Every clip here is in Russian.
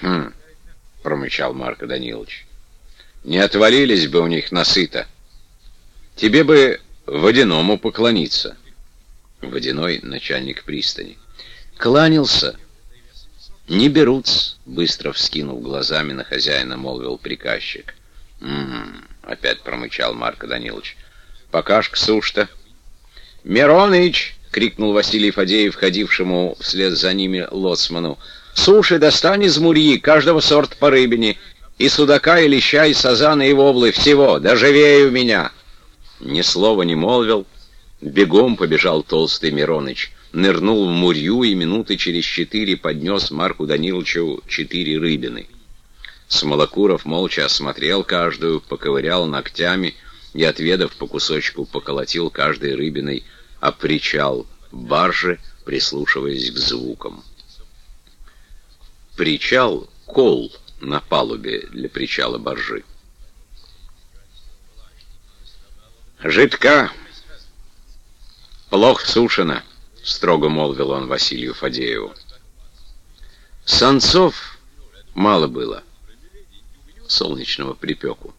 «Хм», — промычал Марко Данилович, — «не отвалились бы у них насыто. Тебе бы водяному поклониться». Водяной начальник пристани. «Кланялся». «Не берутся», — быстро вскинув глазами на хозяина, молвил приказчик. «М-м-м», опять промычал Марко Данилович. «Покашка сушь-то». «Мироныч!» — крикнул Василий Фадеев, входившему вслед за ними лоцману. «Суши достань из мурьи, каждого сорта по рыбине, и судака, и леща, и сазана, и воблы, всего, да живее у меня!» Ни слова не молвил, бегом побежал толстый Мироныч, нырнул в мурью и минуты через четыре поднес Марку Даниловичу четыре рыбины. Смолокуров молча осмотрел каждую, поковырял ногтями и, отведав по кусочку, поколотил каждой рыбиной, а причал баржи, прислушиваясь к звукам. Причал — кол на палубе для причала баржи. «Жидка! Плохо сушено!» — строго молвил он Василию Фадееву. Санцов мало было. Солнечного припеку.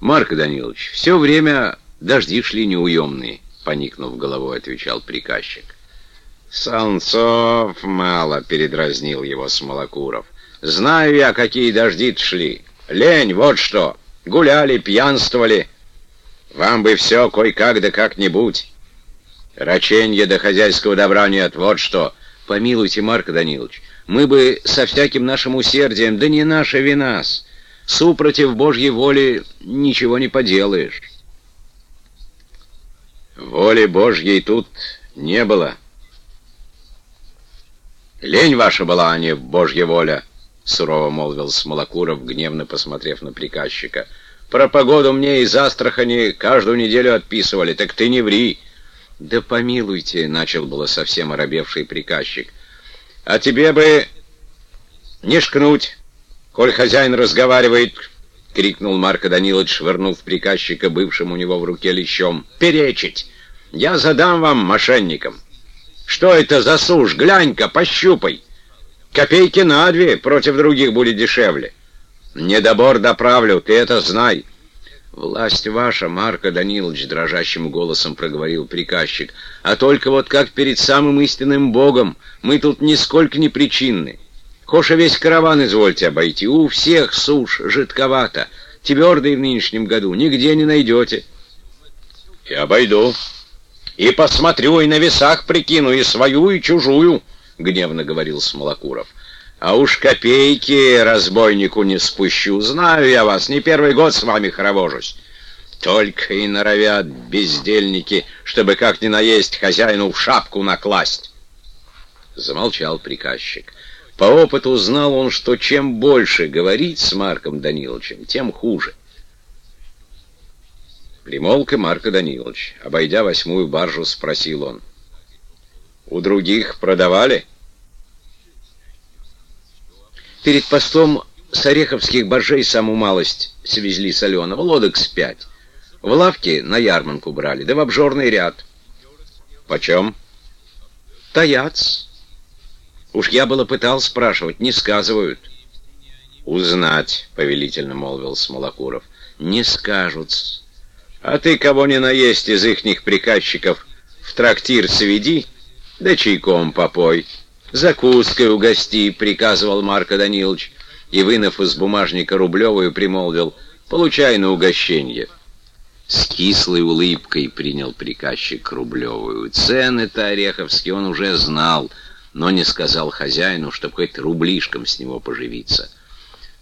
Марк Данилович, все время дожди шли неуемные, поникнув головой, отвечал приказчик. Санцов мало, передразнил его Смолокуров. Знаю я, какие дожди шли. Лень, вот что. Гуляли, пьянствовали. Вам бы все кое-как да как-нибудь. Раченье до хозяйского добра нет, вот что. Помилуйте, Марк Данилович, мы бы со всяким нашим усердием, да не наша вина-с. Супротив Божьей воли ничего не поделаешь. Воли Божьей тут не было. Лень ваша была, а не Божья воля, сурово молвил Смолокуров, гневно посмотрев на приказчика. Про погоду мне из Астрахани каждую неделю отписывали, так ты не ври. Да помилуйте, начал было совсем оробевший приказчик. А тебе бы не шкнуть. «Коль хозяин разговаривает!» — крикнул Марко Данилович, швырнув приказчика, бывшим у него в руке лещом. «Перечить! Я задам вам, мошенникам! Что это за сушь? Глянь-ка, пощупай! Копейки на две против других будет дешевле. Недобор доправлю, ты это знай!» «Власть ваша, Марко Данилович!» — дрожащим голосом проговорил приказчик. «А только вот как перед самым истинным Богом мы тут нисколько не причинны. Хоша весь караван извольте обойти. У всех сушь жидковато. Твердой в нынешнем году нигде не найдете. И обойду. И посмотрю, и на весах прикину, и свою, и чужую, — гневно говорил Смолокуров. А уж копейки разбойнику не спущу. Знаю я вас, не первый год с вами хоровожусь. Только и норовят бездельники, чтобы как ни наесть хозяину в шапку накласть. Замолчал приказчик. По опыту знал он, что чем больше говорить с Марком Даниловичем, тем хуже. Примолк и Марко Данилович. Обойдя восьмую баржу, спросил он. «У других продавали?» Перед постом с ореховских боржей саму малость свезли соленого, лодок с пять. В лавке на ярманку брали, да в обжорный ряд. «Почем?» «Таяц». Уж я было пытал спрашивать, не сказывают. «Узнать», — повелительно молвил Смолокуров. «Не скажут. А ты кого не наесть из ихних приказчиков в трактир сведи, да чайком попой. Закуской угости», — приказывал Марко Данилович, и, вынув из бумажника рублевую, примолвил «Получай на угощение». С кислой улыбкой принял приказчик рублевую. Цены-то Ореховские он уже знал — но не сказал хозяину, чтобы хоть рублишком с него поживиться.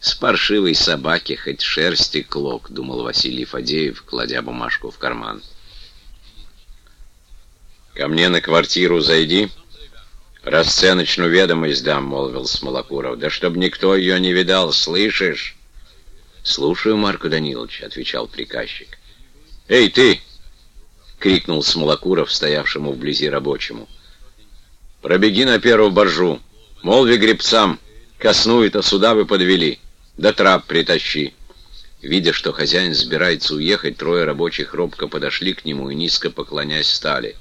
«С паршивой собаки хоть шерсти клок», — думал Василий Фадеев, кладя бумажку в карман. «Ко мне на квартиру зайди, расценочную ведомость дам», — молвил Смолокуров. «Да чтоб никто ее не видал, слышишь?» «Слушаю, Марко Данилович», — отвечал приказчик. «Эй, ты!» — крикнул Смолокуров, стоявшему вблизи рабочему. Пробеги на первую боржу, молви гребцам, косную-то сюда вы подвели, да трап притащи. Видя, что хозяин собирается уехать, трое рабочих робко подошли к нему и, низко поклонясь, стали.